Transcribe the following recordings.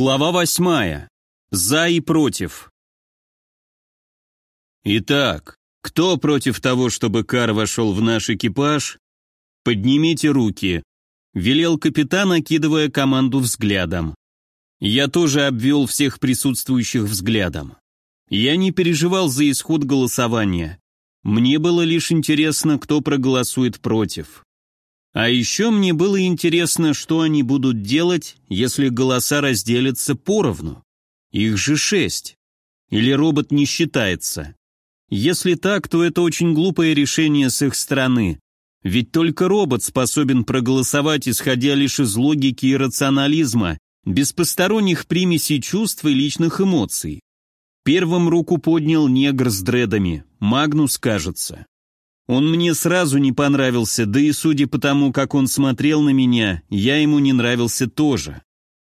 Глава восьмая. За и против. Итак, кто против того, чтобы Кар вошел в наш экипаж? Поднимите руки. Велел капитан, окидывая команду взглядом. Я тоже обвел всех присутствующих взглядом. Я не переживал за исход голосования. Мне было лишь интересно, кто проголосует против. А еще мне было интересно, что они будут делать, если голоса разделятся поровну. Их же шесть. Или робот не считается. Если так, то это очень глупое решение с их стороны. Ведь только робот способен проголосовать, исходя лишь из логики и рационализма, без посторонних примесей чувств и личных эмоций. Первым руку поднял негр с дредами, Магнус, кажется. Он мне сразу не понравился, да и судя по тому, как он смотрел на меня, я ему не нравился тоже.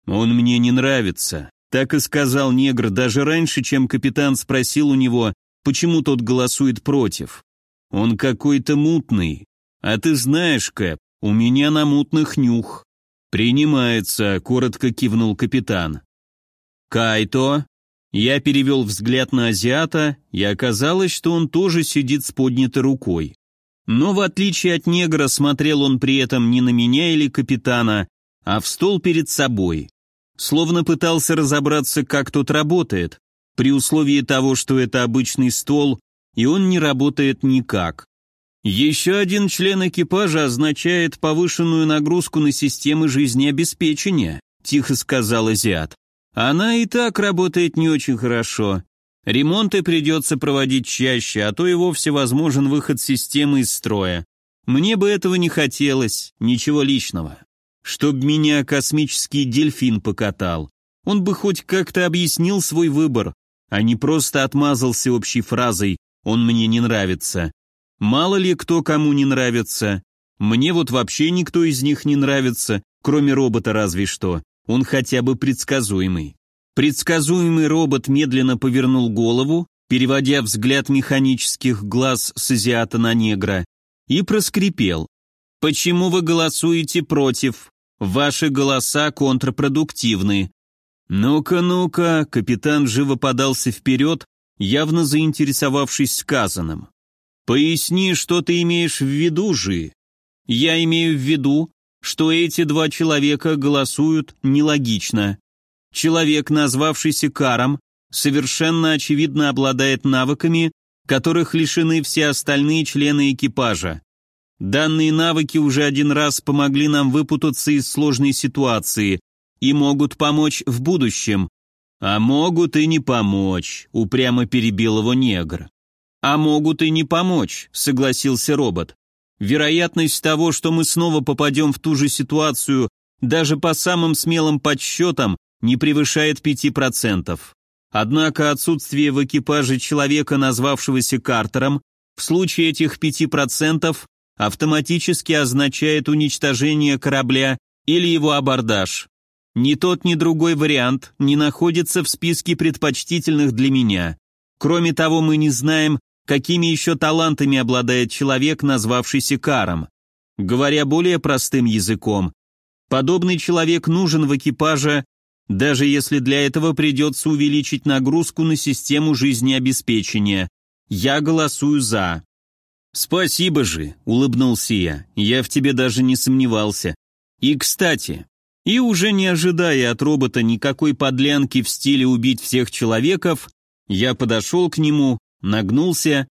Он мне не нравится, так и сказал негр даже раньше, чем капитан спросил у него, почему тот голосует против. Он какой-то мутный. А ты знаешь, Кэп, у меня на мутных нюх. Принимается, коротко кивнул капитан. Кайто, я перевел взгляд на азиата, и оказалось, что он тоже сидит с поднятой рукой. Но в отличие от негра, смотрел он при этом не на меня или капитана, а в стол перед собой. Словно пытался разобраться, как тот работает, при условии того, что это обычный стол, и он не работает никак. Еще один член экипажа означает повышенную нагрузку на системы жизнеобеспечения, тихо сказал азиат. Она и так работает не очень хорошо. Ремонты придется проводить чаще, а то и вовсе возможен выход системы из строя. Мне бы этого не хотелось, ничего личного. Чтоб меня космический дельфин покатал. Он бы хоть как-то объяснил свой выбор, а не просто отмазался общей фразой «он мне не нравится». Мало ли кто кому не нравится. Мне вот вообще никто из них не нравится, кроме робота разве что. Он хотя бы предсказуемый. Предсказуемый робот медленно повернул голову, переводя взгляд механических глаз с азиата на негра, и проскрипел. «Почему вы голосуете против? Ваши голоса контрпродуктивны». «Ну-ка, ну-ка», капитан живо подался вперед, явно заинтересовавшись сказанным. «Поясни, что ты имеешь в виду, Жи?» «Я имею в виду, что эти два человека голосуют нелогично. Человек, назвавшийся Каром, совершенно очевидно обладает навыками, которых лишены все остальные члены экипажа. Данные навыки уже один раз помогли нам выпутаться из сложной ситуации и могут помочь в будущем. А могут и не помочь, упрямо перебил его негр. А могут и не помочь, согласился робот. Вероятность того, что мы снова попадем в ту же ситуацию, даже по самым смелым подсчетам, не превышает 5%. Однако отсутствие в экипаже человека, назвавшегося Картером, в случае этих 5% автоматически означает уничтожение корабля или его абордаж. Ни тот, ни другой вариант не находится в списке предпочтительных для меня. Кроме того, мы не знаем, какими еще талантами обладает человек, назвавшийся Каром. Говоря более простым языком, подобный человек нужен в экипаже, даже если для этого придется увеличить нагрузку на систему жизнеобеспечения. Я голосую «за». «Спасибо же», — улыбнулся я, — «я в тебе даже не сомневался. И, кстати, и уже не ожидая от робота никакой подлянки в стиле убить всех человеков, я подошел к нему, нагнулся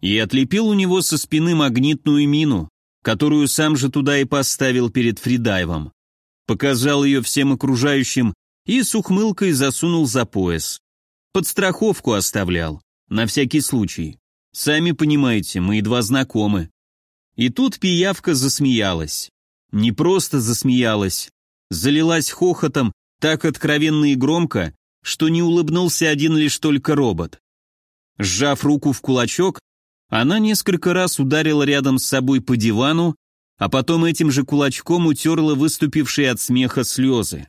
и отлепил у него со спины магнитную мину, которую сам же туда и поставил перед фридайвом. Показал ее всем окружающим и с ухмылкой засунул за пояс. Под страховку оставлял, на всякий случай. Сами понимаете, мы едва знакомы. И тут пиявка засмеялась. Не просто засмеялась, залилась хохотом так откровенно и громко, что не улыбнулся один лишь только робот. Сжав руку в кулачок, она несколько раз ударила рядом с собой по дивану, а потом этим же кулачком утерла выступившие от смеха слезы.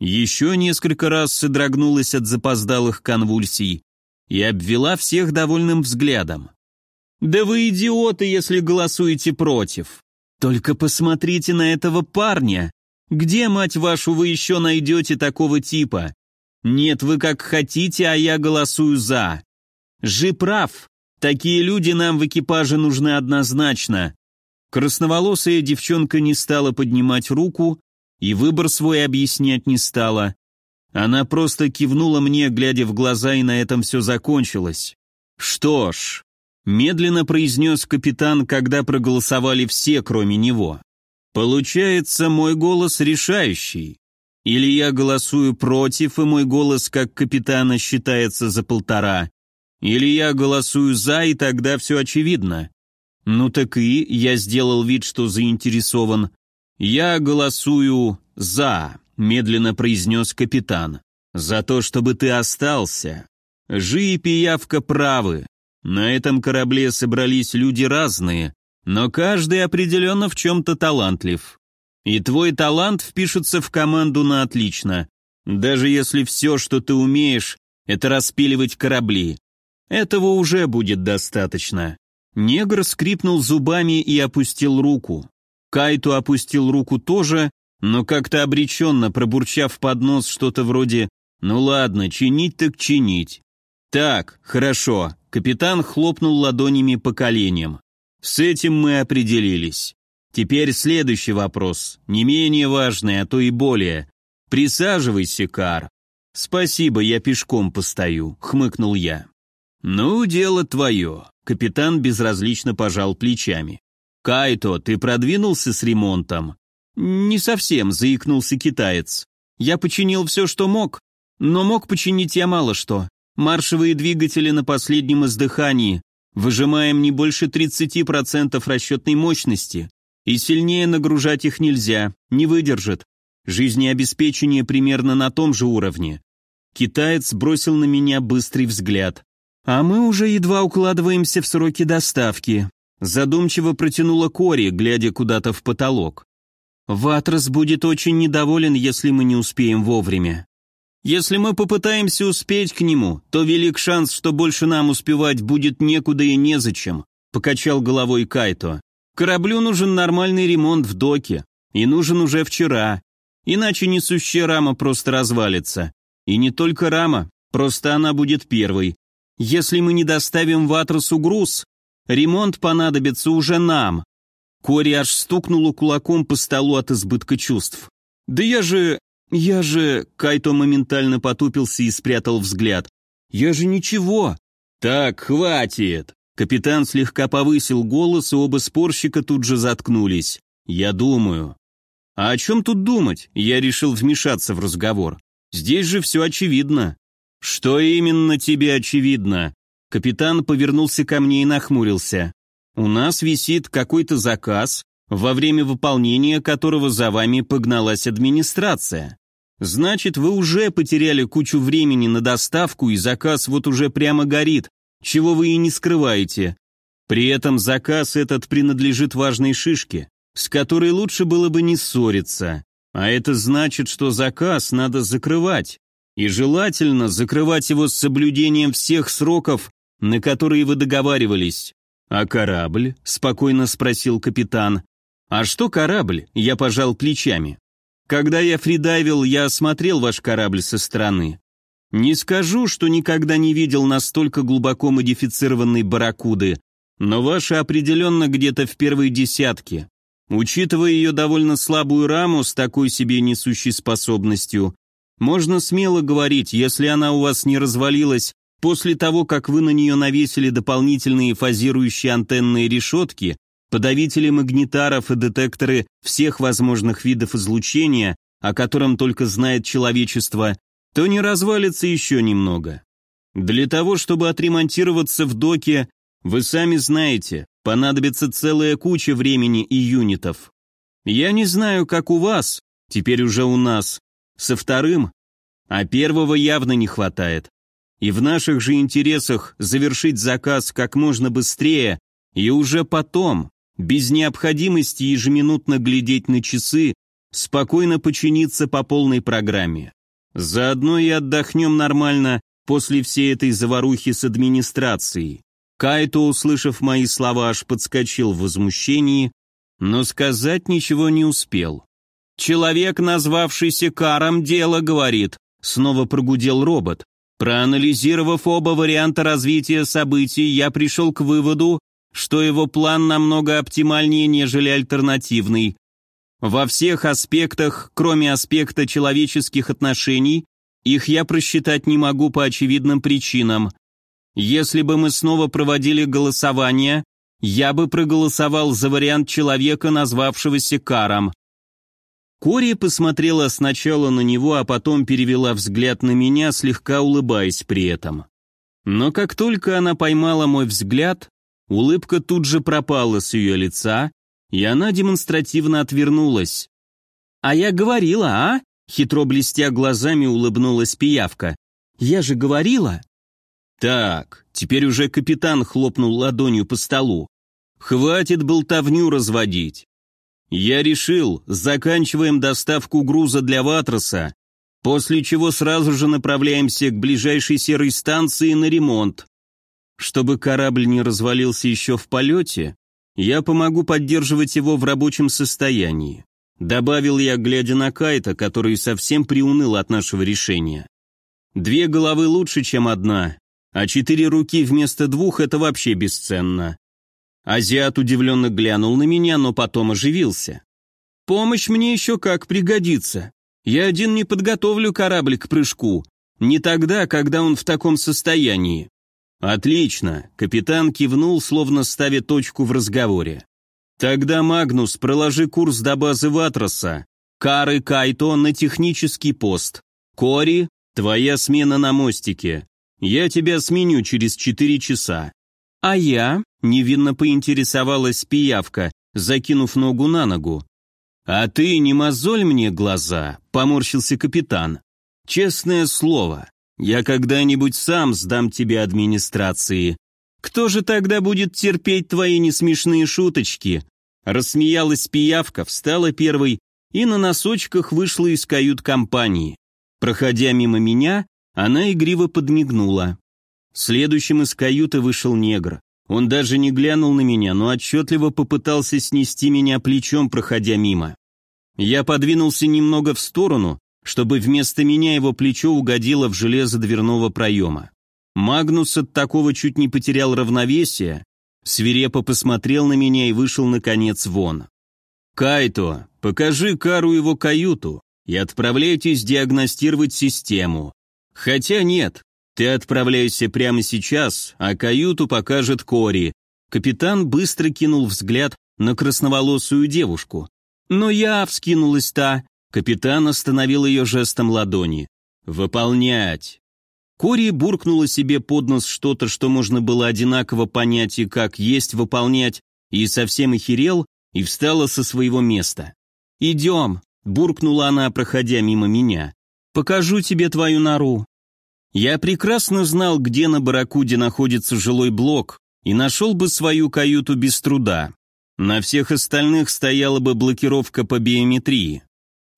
Еще несколько раз содрогнулась от запоздалых конвульсий и обвела всех довольным взглядом. «Да вы идиоты, если голосуете против! Только посмотрите на этого парня! Где, мать вашу, вы еще найдете такого типа? Нет, вы как хотите, а я голосую «за». Жи прав. Такие люди нам в экипаже нужны однозначно. Красноволосая девчонка не стала поднимать руку и выбор свой объяснять не стала. Она просто кивнула мне, глядя в глаза, и на этом все закончилось. «Что ж», — медленно произнес капитан, когда проголосовали все, кроме него. «Получается, мой голос решающий. Или я голосую против, и мой голос как капитана считается за полтора. Или я голосую за, и тогда все очевидно. Ну так и я сделал вид, что заинтересован. Я голосую за медленно произнес капитан. «За то, чтобы ты остался. Жи и пиявка правы. На этом корабле собрались люди разные, но каждый определенно в чем-то талантлив. И твой талант впишется в команду на отлично, даже если все, что ты умеешь, это распиливать корабли. Этого уже будет достаточно». Негр скрипнул зубами и опустил руку. Кайту опустил руку тоже, но как-то обреченно пробурчав под нос что-то вроде «Ну ладно, чинить так чинить». «Так, хорошо», — капитан хлопнул ладонями по коленям. «С этим мы определились. Теперь следующий вопрос, не менее важный, а то и более. Присаживайся, Кар». «Спасибо, я пешком постою», — хмыкнул я. «Ну, дело твое», — капитан безразлично пожал плечами. «Кайто, ты продвинулся с ремонтом?» «Не совсем», — заикнулся китаец. «Я починил все, что мог, но мог починить я мало что. Маршевые двигатели на последнем издыхании. Выжимаем не больше 30% расчетной мощности. И сильнее нагружать их нельзя, не выдержит. Жизнеобеспечение примерно на том же уровне. Китаец бросил на меня быстрый взгляд. А мы уже едва укладываемся в сроки доставки. Задумчиво протянула Кори, глядя куда-то в потолок. Ватрас будет очень недоволен, если мы не успеем вовремя. Если мы попытаемся успеть к нему, то велик шанс, что больше нам успевать будет некуда и незачем», — покачал головой Кайто. «Кораблю нужен нормальный ремонт в доке, и нужен уже вчера, иначе несущая рама просто развалится. И не только рама, просто она будет первой. Если мы не доставим в Атрасу груз, ремонт понадобится уже нам, Кори аж стукнула кулаком по столу от избытка чувств. «Да я же... я же...» Кайто моментально потупился и спрятал взгляд. «Я же ничего!» «Так, хватит!» Капитан слегка повысил голос, и оба спорщика тут же заткнулись. «Я думаю». «А о чем тут думать?» Я решил вмешаться в разговор. «Здесь же все очевидно». «Что именно тебе очевидно?» Капитан повернулся ко мне и нахмурился. У нас висит какой-то заказ, во время выполнения которого за вами погналась администрация. Значит, вы уже потеряли кучу времени на доставку, и заказ вот уже прямо горит, чего вы и не скрываете. При этом заказ этот принадлежит важной шишке, с которой лучше было бы не ссориться. А это значит, что заказ надо закрывать. И желательно закрывать его с соблюдением всех сроков, на которые вы договаривались. «А корабль?» — спокойно спросил капитан. «А что корабль?» — я пожал плечами. «Когда я фридайвил, я осмотрел ваш корабль со стороны. Не скажу, что никогда не видел настолько глубоко модифицированной барракуды, но ваша определенно где-то в первой десятке. Учитывая ее довольно слабую раму с такой себе несущей способностью, можно смело говорить, если она у вас не развалилась После того, как вы на нее навесили дополнительные фазирующие антенные решетки, подавители магнитаров и детекторы всех возможных видов излучения, о котором только знает человечество, то не развалится еще немного. Для того, чтобы отремонтироваться в доке, вы сами знаете, понадобится целая куча времени и юнитов. Я не знаю, как у вас, теперь уже у нас, со вторым, а первого явно не хватает. И в наших же интересах завершить заказ как можно быстрее и уже потом, без необходимости ежеминутно глядеть на часы, спокойно починиться по полной программе. Заодно и отдохнем нормально после всей этой заварухи с администрацией. Кайто, услышав мои слова, аж подскочил в возмущении, но сказать ничего не успел. Человек, назвавшийся Каром, дело говорит. Снова прогудел робот. Проанализировав оба варианта развития событий, я пришел к выводу, что его план намного оптимальнее, нежели альтернативный. Во всех аспектах, кроме аспекта человеческих отношений, их я просчитать не могу по очевидным причинам. Если бы мы снова проводили голосование, я бы проголосовал за вариант человека, назвавшегося Каром. Кори посмотрела сначала на него, а потом перевела взгляд на меня, слегка улыбаясь при этом. Но как только она поймала мой взгляд, улыбка тут же пропала с ее лица, и она демонстративно отвернулась. «А я говорила, а?» Хитро блестя глазами улыбнулась пиявка. «Я же говорила!» «Так, теперь уже капитан хлопнул ладонью по столу. Хватит болтовню разводить. Я решил, заканчиваем доставку груза для Ватроса, после чего сразу же направляемся к ближайшей серой станции на ремонт. Чтобы корабль не развалился еще в полете, я помогу поддерживать его в рабочем состоянии. Добавил я, глядя на Кайта, который совсем приуныл от нашего решения. Две головы лучше, чем одна, а четыре руки вместо двух — это вообще бесценно. Азиат удивленно глянул на меня, но потом оживился. «Помощь мне еще как пригодится. Я один не подготовлю корабль к прыжку. Не тогда, когда он в таком состоянии». «Отлично», — капитан кивнул, словно ставя точку в разговоре. Тогда, Магнус, проложи курс до базы Ватроса. Кары Кайто на технический пост. Кори, твоя смена на мостике. Я тебя сменю через четыре часа. А я, невинно поинтересовалась пиявка, закинув ногу на ногу. А ты не мозоль мне глаза, поморщился капитан. Честное слово, я когда-нибудь сам сдам тебе администрации. Кто же тогда будет терпеть твои несмешные шуточки? Рассмеялась пиявка, встала первой и на носочках вышла из кают-компании. Проходя мимо меня, она игриво подмигнула. Следующим из каюты вышел негр. Он даже не глянул на меня, но отчетливо попытался снести меня плечом, проходя мимо. Я подвинулся немного в сторону, чтобы вместо меня его плечо угодило в железо дверного проема. Магнус от такого чуть не потерял равновесие, свирепо посмотрел на меня и вышел, наконец, вон. «Кайто, покажи Кару его каюту и отправляйтесь диагностировать систему. Хотя нет, ты отправляйся прямо сейчас, а каюту покажет Кори». Капитан быстро кинул взгляд на красноволосую девушку. «Но я...» — вскинулась та. Капитан остановил ее жестом ладони. «Выполнять!» Кори буркнула себе под нос что-то, что можно было одинаково понять и как есть выполнять, и совсем охерел, и встала со своего места. «Идем», — буркнула она, проходя мимо меня. «Покажу тебе твою нору». Я прекрасно знал, где на Баракуде находится жилой блок, и нашел бы свою каюту без труда. На всех остальных стояла бы блокировка по биометрии.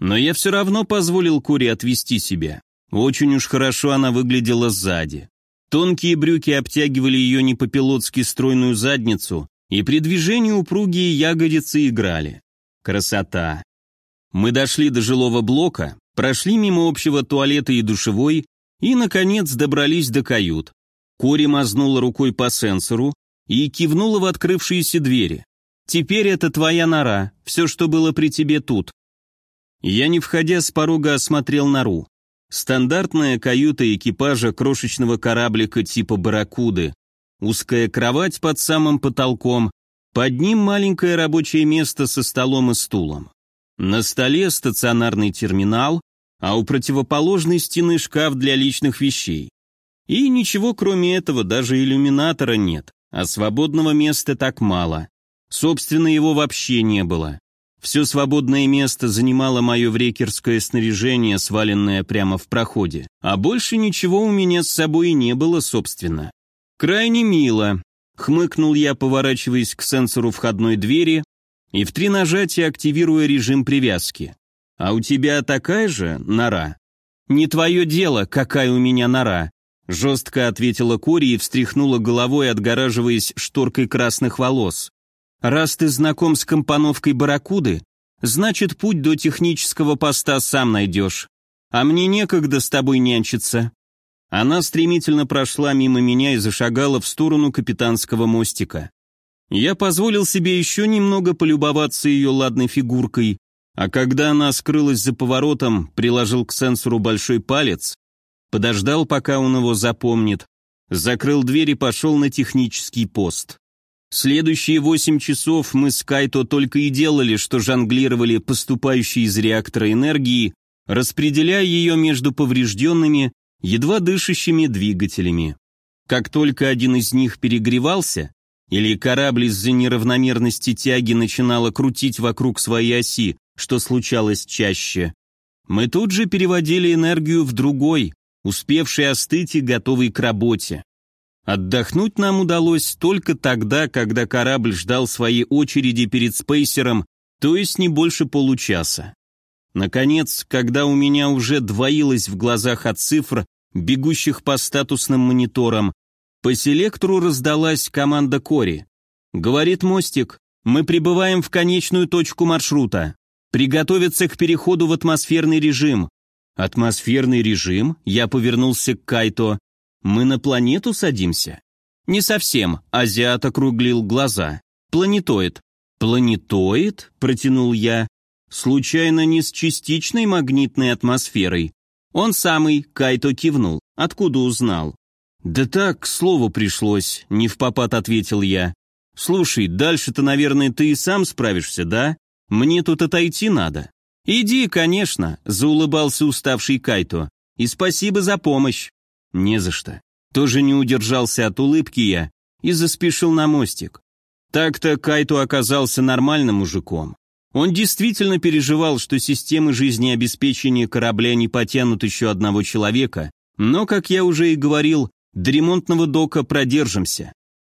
Но я все равно позволил Куре отвести себя. Очень уж хорошо она выглядела сзади. Тонкие брюки обтягивали ее не по-пилотски стройную задницу, и при движении упругие ягодицы играли. Красота. Мы дошли до жилого блока, прошли мимо общего туалета и душевой, и, наконец, добрались до кают. Кори мазнула рукой по сенсору и кивнула в открывшиеся двери. «Теперь это твоя нора, все, что было при тебе тут». Я, не входя с порога, осмотрел нору. Стандартная каюта экипажа крошечного кораблика типа «Барракуды». Узкая кровать под самым потолком, под ним маленькое рабочее место со столом и стулом. На столе стационарный терминал, а у противоположной стены шкаф для личных вещей. И ничего кроме этого, даже иллюминатора нет, а свободного места так мало. Собственно, его вообще не было. Все свободное место занимало мое врекерское снаряжение, сваленное прямо в проходе. А больше ничего у меня с собой не было, собственно. Крайне мило. Хмыкнул я, поворачиваясь к сенсору входной двери и в три нажатия активируя режим привязки. «А у тебя такая же нора?» «Не твое дело, какая у меня нора», жестко ответила Кори и встряхнула головой, отгораживаясь шторкой красных волос. Раз ты знаком с компоновкой барракуды, Значит, путь до технического поста сам найдешь. А мне некогда с тобой нянчиться». Она стремительно прошла мимо меня и зашагала в сторону капитанского мостика. Я позволил себе еще немного полюбоваться ее ладной фигуркой, а когда она скрылась за поворотом, приложил к сенсору большой палец, подождал, пока он его запомнит, закрыл дверь и пошел на технический пост. Следующие восемь часов мы с Кайто только и делали, что жонглировали поступающей из реактора энергии, распределяя ее между поврежденными, едва дышащими двигателями. Как только один из них перегревался, или корабль из-за неравномерности тяги начинала крутить вокруг своей оси, что случалось чаще, мы тут же переводили энергию в другой, успевший остыть и готовый к работе. Отдохнуть нам удалось только тогда, когда корабль ждал своей очереди перед спейсером, то есть не больше получаса. Наконец, когда у меня уже двоилось в глазах от цифр, бегущих по статусным мониторам, по селектору раздалась команда Кори. Говорит мостик, мы прибываем в конечную точку маршрута. Приготовиться к переходу в атмосферный режим. Атмосферный режим? Я повернулся к Кайто. Мы на планету садимся? Не совсем, азиат округлил глаза. Планетоид. Планетоид? Протянул я. Случайно не с частичной магнитной атмосферой? Он самый, Кайто кивнул. Откуда узнал? Да так, к слову пришлось, не в попад ответил я. Слушай, дальше-то, наверное, ты и сам справишься, да? Мне тут отойти надо. Иди, конечно, заулыбался уставший Кайто. И спасибо за помощь. «Не за что». Тоже не удержался от улыбки я и заспешил на мостик. Так-то Кайто оказался нормальным мужиком. Он действительно переживал, что системы жизнеобеспечения корабля не потянут еще одного человека, но, как я уже и говорил, до ремонтного дока продержимся.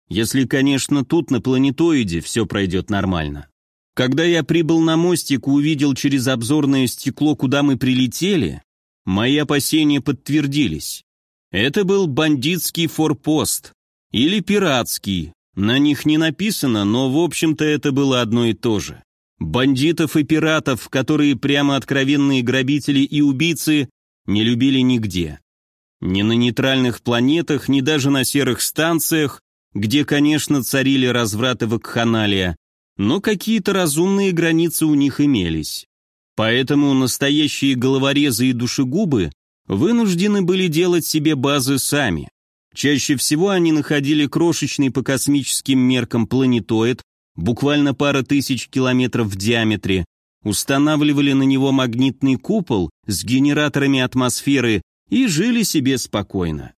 Если, конечно, тут, на планетоиде, все пройдет нормально. Когда я прибыл на мостик и увидел через обзорное стекло, куда мы прилетели, мои опасения подтвердились. Это был бандитский форпост. Или пиратский. На них не написано, но в общем-то это было одно и то же. Бандитов и пиратов, которые прямо откровенные грабители и убийцы, не любили нигде. Ни на нейтральных планетах, ни даже на серых станциях, где, конечно, царили разврат и вакханалия, но какие-то разумные границы у них имелись. Поэтому настоящие головорезы и душегубы вынуждены были делать себе базы сами. Чаще всего они находили крошечный по космическим меркам планетоид, буквально пара тысяч километров в диаметре, устанавливали на него магнитный купол с генераторами атмосферы и жили себе спокойно.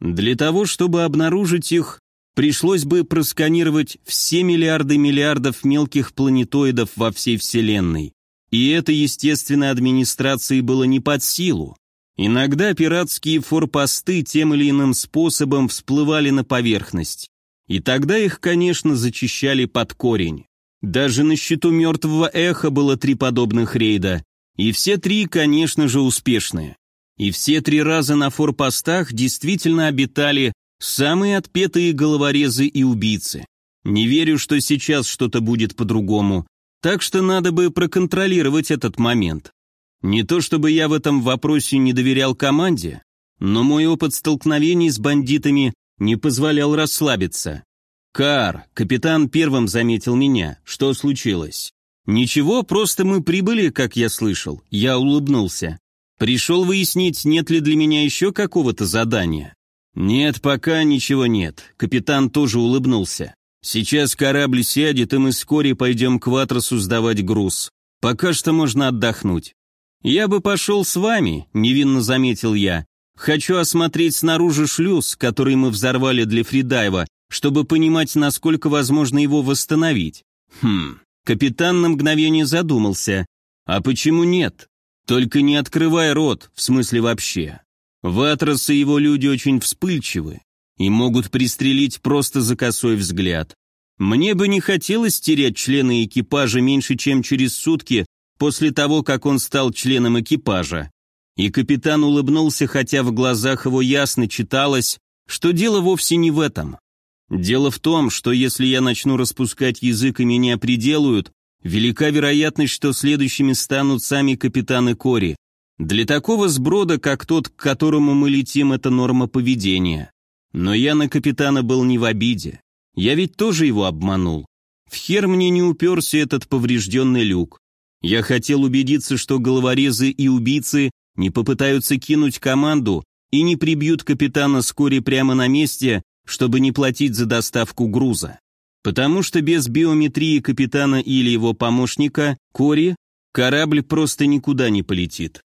Для того, чтобы обнаружить их, пришлось бы просканировать все миллиарды миллиардов мелких планетоидов во всей Вселенной. И это, естественно, администрации было не под силу. Иногда пиратские форпосты тем или иным способом всплывали на поверхность. И тогда их, конечно, зачищали под корень. Даже на счету мертвого эха было три подобных рейда. И все три, конечно же, успешные. И все три раза на форпостах действительно обитали самые отпетые головорезы и убийцы. Не верю, что сейчас что-то будет по-другому. Так что надо бы проконтролировать этот момент. Не то чтобы я в этом вопросе не доверял команде, но мой опыт столкновений с бандитами не позволял расслабиться. «Кар, капитан первым заметил меня. Что случилось?» «Ничего, просто мы прибыли, как я слышал». Я улыбнулся. «Пришел выяснить, нет ли для меня еще какого-то задания». «Нет, пока ничего нет». Капитан тоже улыбнулся. «Сейчас корабль сядет, и мы вскоре пойдем к Ватросу сдавать груз. Пока что можно отдохнуть. «Я бы пошел с вами», — невинно заметил я. «Хочу осмотреть снаружи шлюз, который мы взорвали для фридайва, чтобы понимать, насколько возможно его восстановить». «Хм...» Капитан на мгновение задумался. «А почему нет? Только не открывай рот, в смысле вообще. Ватрос и его люди очень вспыльчивы и могут пристрелить просто за косой взгляд. Мне бы не хотелось терять члена экипажа меньше, чем через сутки после того, как он стал членом экипажа. И капитан улыбнулся, хотя в глазах его ясно читалось, что дело вовсе не в этом. Дело в том, что если я начну распускать язык и меня приделают, велика вероятность, что следующими станут сами капитаны Кори. Для такого сброда, как тот, к которому мы летим, это норма поведения. Но я на капитана был не в обиде. Я ведь тоже его обманул. В хер мне не уперся этот поврежденный люк. Я хотел убедиться, что головорезы и убийцы не попытаются кинуть команду и не прибьют капитана вскоре прямо на месте, чтобы не платить за доставку груза. Потому что без биометрии капитана или его помощника, Кори, корабль просто никуда не полетит.